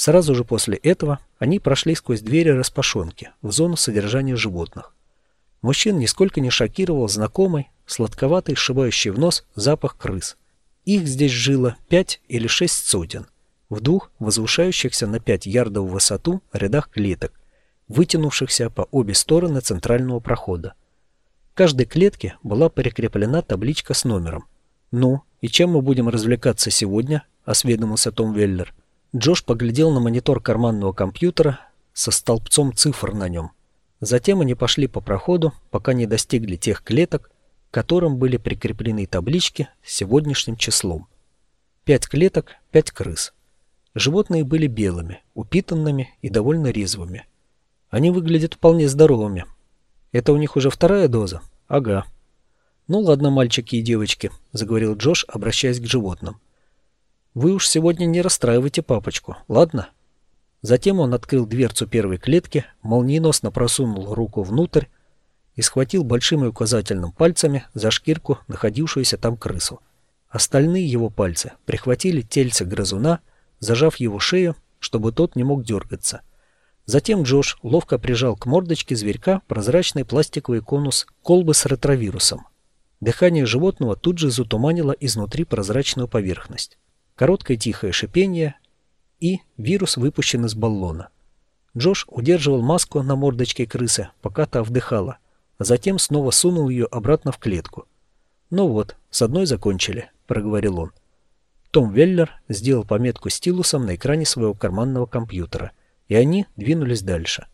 Сразу же после этого они прошли сквозь двери распашонки в зону содержания животных. Мужчин нисколько не шокировал знакомый, сладковатый, сшибающий в нос запах крыс. Их здесь жило пять или шесть сотен, в двух возвышающихся на пять ярдов в высоту рядах клеток, вытянувшихся по обе стороны центрального прохода. К каждой клетке была прикреплена табличка с номером. «Ну, и чем мы будем развлекаться сегодня?» – осведомился Том Веллер. Джош поглядел на монитор карманного компьютера со столбцом цифр на нем. Затем они пошли по проходу, пока не достигли тех клеток, к которым были прикреплены таблички с сегодняшним числом. Пять клеток, пять крыс. Животные были белыми, упитанными и довольно резвыми. Они выглядят вполне здоровыми. Это у них уже вторая доза? Ага. Ну ладно, мальчики и девочки, заговорил Джош, обращаясь к животным. Вы уж сегодня не расстраивайте папочку, ладно? Затем он открыл дверцу первой клетки, молниеносно просунул руку внутрь и схватил большим и указательным пальцами за шкирку находившуюся там крысу. Остальные его пальцы прихватили тельце грызуна, зажав его шею, чтобы тот не мог дергаться. Затем Джош ловко прижал к мордочке зверька прозрачный пластиковый конус колбы с ретровирусом. Дыхание животного тут же затуманило изнутри прозрачную поверхность. Короткое тихое шипение, и вирус выпущен из баллона. Джош удерживал маску на мордочке крысы, пока та вдыхала, а затем снова сунул ее обратно в клетку. «Ну вот, с одной закончили», — проговорил он. Том Веллер сделал пометку стилусом на экране своего карманного компьютера — и они двинулись дальше.